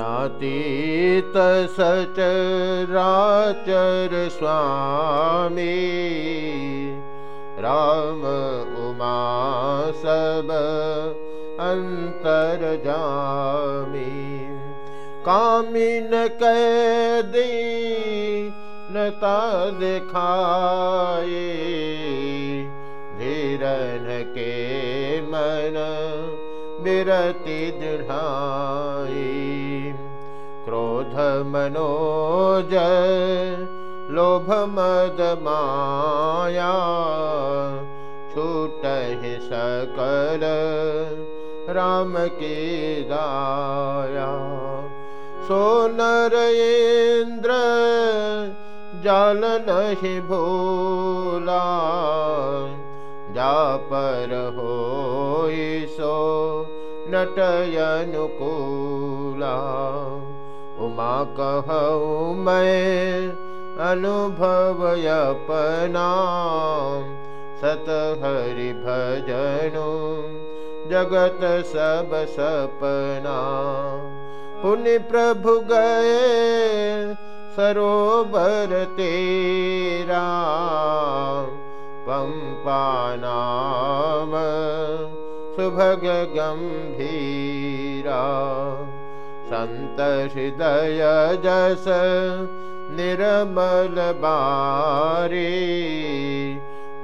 गुणातीत सचराचर स्वामी। राम उमा सब अंतर जामी। कामिन कैदी नता दिखाए। धीरन के मन बिरति दृढ़ाई क्रोध मनोज लोभ मद माया छूट सकल राम की दाया। सोनर इंद्र जल नहीं भूला, जा पर हो सो नटयनुकूला। उमा कहूँ मैं अनुभवयपना सत हरि भजनु जगत सब सपना। पुण्य प्रभु गए सरोवर तेरा। पंपा नाम सुभग गंभीरा संत हृदय जस निर्मल बारी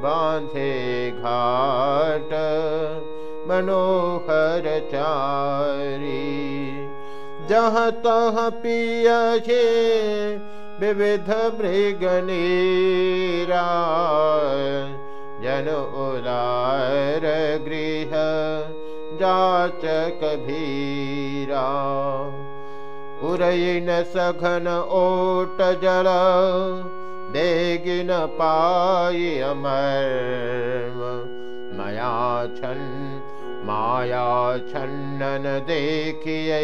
बांधे घाट मनोहर चारी। जहाँ तहाँ पियछे विविध मृगनीरा जन उदार गृह जाचक भीरा उरयिन सघन ओट जल देगिन पाई अमर मया छन् माया छन्नन देखिए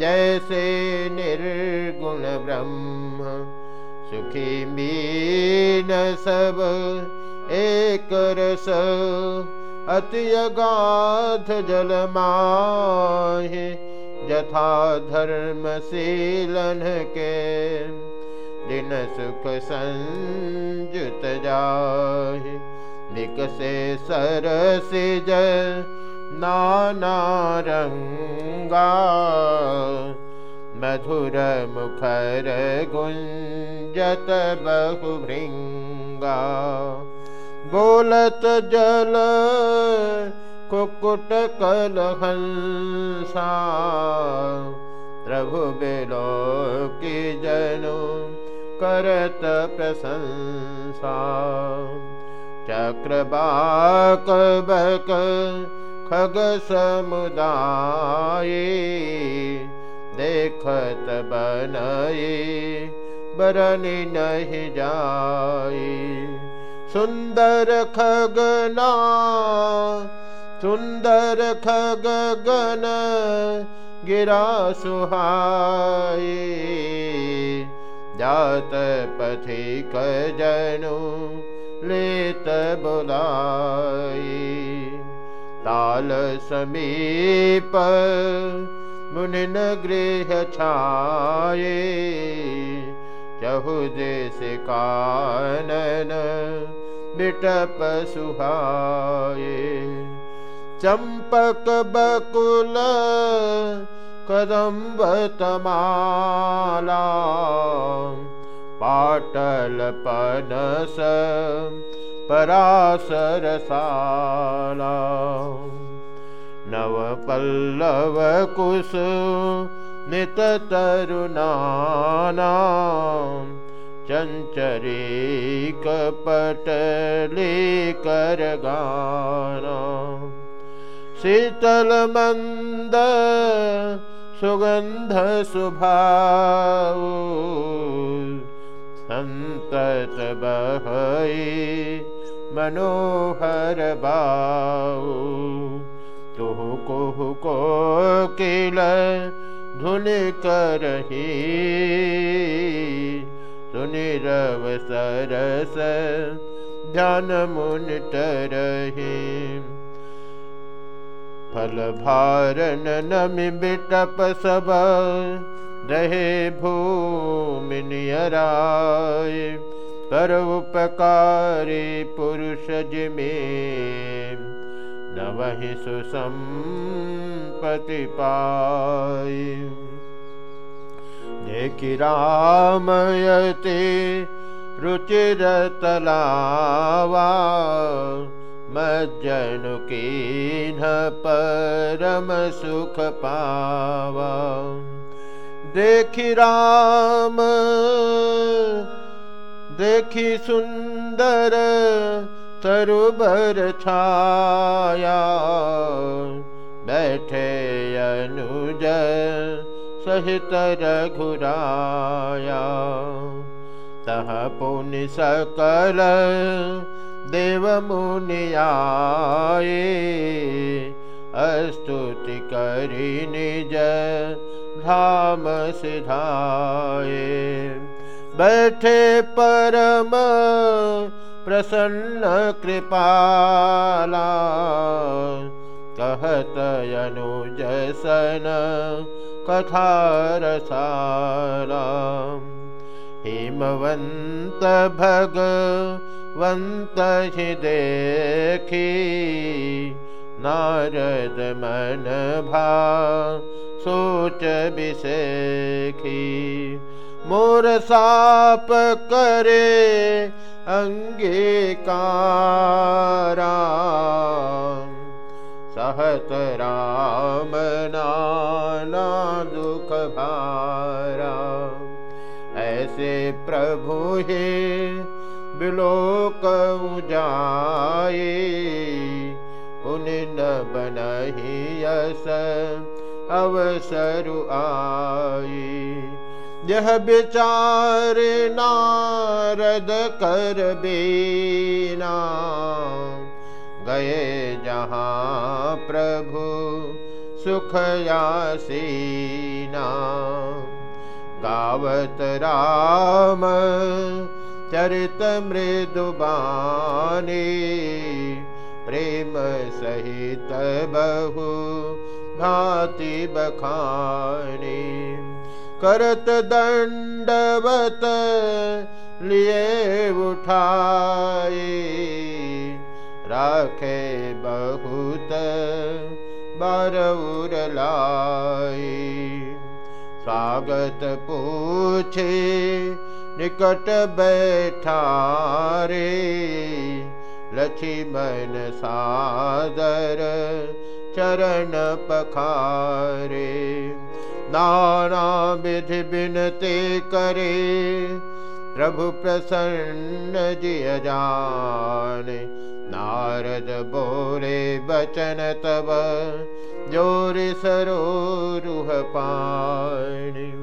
जैसे निर्गुण ब्रह्म। सुखी मीन सब एक रस अति अगाध जल माहे जथा धर्म शीलन के दिन सुख संजुत जाहे। निकसे सरसिज नाना रंगा मधुर मुखर गुंजत बहु भृंगा बोलत जल कुकुट कलहंसा। प्रभु बेलो की जनु करत प्रशंसा। चक्रबाक बक खग समुदाय देखत बनये बरनी नहीं जाए सुंदर खगना सुंदर खगन गिरा सुहाए। जात पथिक जनु लेत बुलाए। ताल समीप मुनिन गृह छाए। चहु कानन बिटप सुहाए चंपक बकुल कदम्ब तमाला पाटल पनस परासर नव चञ्चरी कपटले करगाना शीतल मन्द सुगन्ध सन्तत बहै मनोहर कुह को किल धुन करही सुनिरव सरस ध्यान मुन तरही फल भारन नमि बिटप सब रहे भूमि नियराय। कर उपकारी पुरुष जिमे। न वही सुसंपति पाय देखि रामयते रुचिरतलावा मज्जनु कीन परम सुख पावा देखि राम, देखि सुंदर तरुबर छाया, बैठे अनुज सहित रघुराया तह पुण्य सकल देव मुनियाए अस्तुति करी निज धाम सिधाए बैठे परम प्रसन्न कृपाला कहत अनुजसन कथारसाला हिमवन्त भगवन्त हि देखि नारद मन भा सोच विसेखी मोर साप करे अङ्गीकारा सहत राम नाना दुख भारा। ऐसे प्रभु हे, बिलोक जाए पुण्य न बनही यस अवसर आए यह विचार नारद कर बेना। गए जहाँ प्रभु सुखयासीना। गावत राम, चरित मृदुबानी प्रेम सहित बहु भाति बखानी। करत दंडवत लिए उठाए राखे बहुत लाई स्वागत पूछे निकट बैठा रे लक्ष्मण सादर चरण पखारे। नाना विधि बिनते करे प्रभु प्रसन्न जिय जान नारद बोले बचन तब जोर सरो रुह पाणी